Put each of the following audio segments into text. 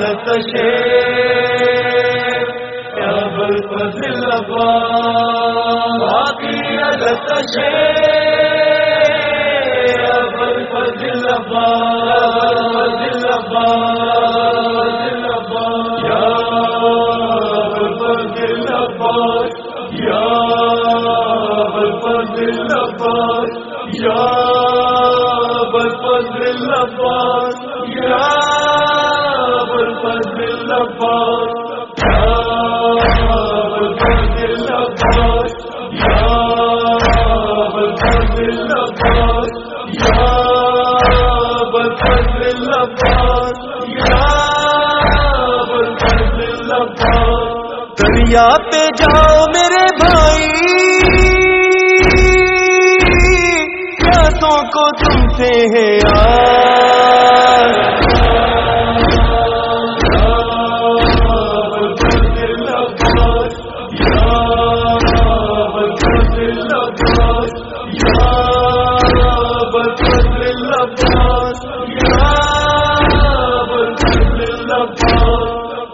لتشے یا بل فضل باقی لتشے یا بل فضل فضل یا بل فضل یا بل فضل یا بل فضل دریا پہ جاؤ میرے بھائی پیاسوں کو تم سے ہے یار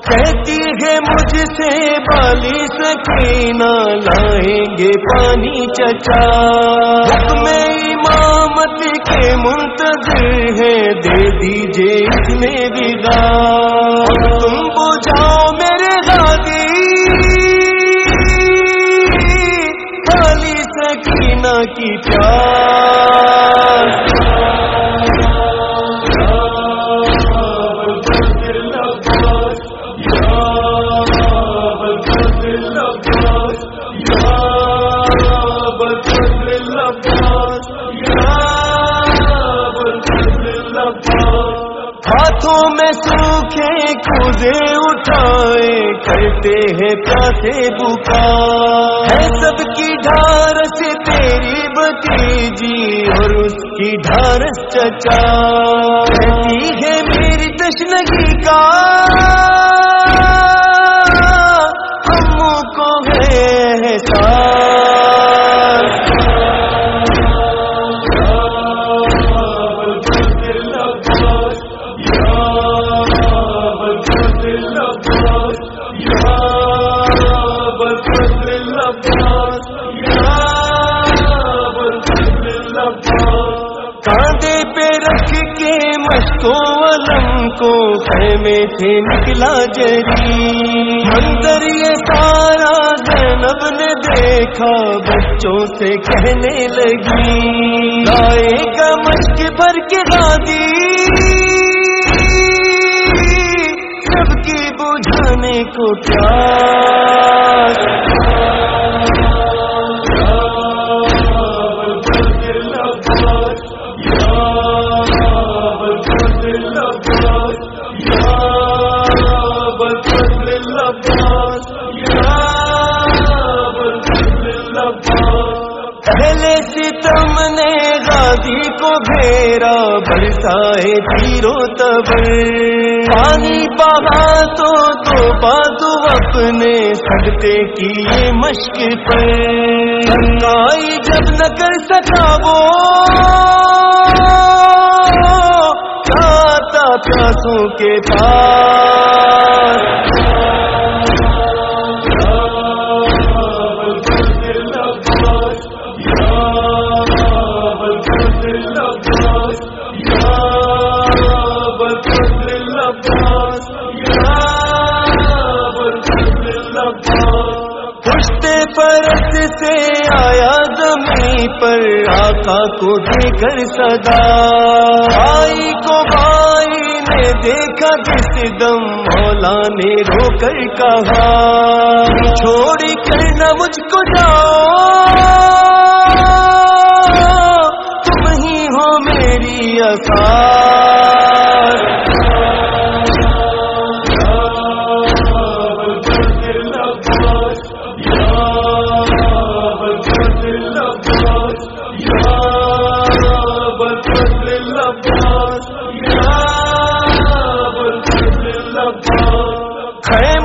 کہتی ہے مجھ سے بالی سکینہ، لائیں گے پانی چچا۔ میں امامت کے منتظر ہے، دے دیجیے اس میں بگا تم بجھاؤ کی پیار۔ ہاتھوں میں سوکھے کوزے اٹھائے، کرتے ہیں پیاسے بکا ہے سب کی ڈھارس تیری بتیجی اور اس کی ڈھارس چچا ہے میری تشنگی کا کاندے پہ رکھ کے مشکو علم کو خیمے سے نکلا جری۔ منظر یہ سارا زینب نے دیکھا، بچوں سے کہنے لگی۔ لائے کا مشک بھر کے دادی۔ سب کی بجھانے کو پیاس پہلے ستم نے غازی کو گھیرا برسائے تیرو تب پانی بہا تو دو بازو اپنے سگتے کیے مشق پر۔ سنگائی جب نہ کر سکا وہ، چاہتا پیاسوں کے پاس۔ پشتے پرت سے آیا زمین پر، آقا کو دے کر صدا۔ بھائی کو بھائی نے دیکھا جس دم، مولا نے رو کر کہا۔ چھوڑ کر نہ مجھ کو جاؤ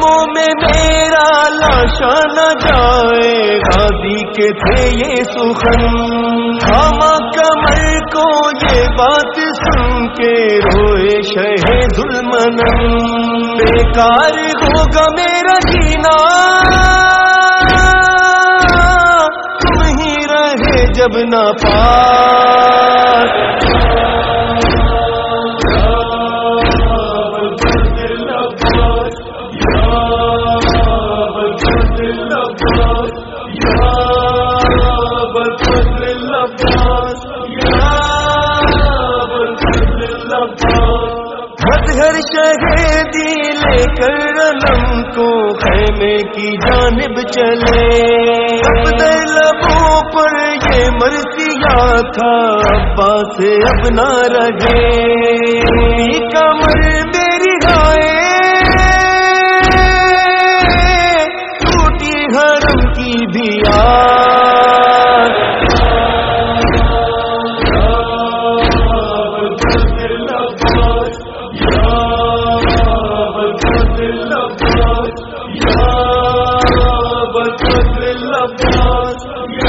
خیموں میں میرا لاشا نہ جائے، غازی کے تھے یہ سخن۔ ہم کمر کو یہ بات سن کے روئے شہ ظلمنم بیکار ہوگا میرا جینا تم ہی رہے جب نہ پاس ہر شہیدی لے کر علم کو خیمے کی جانب چلے۔ لبوں پر یہ مرثیا تھا، ابا سے اب نہ رہے۔ کمر سلام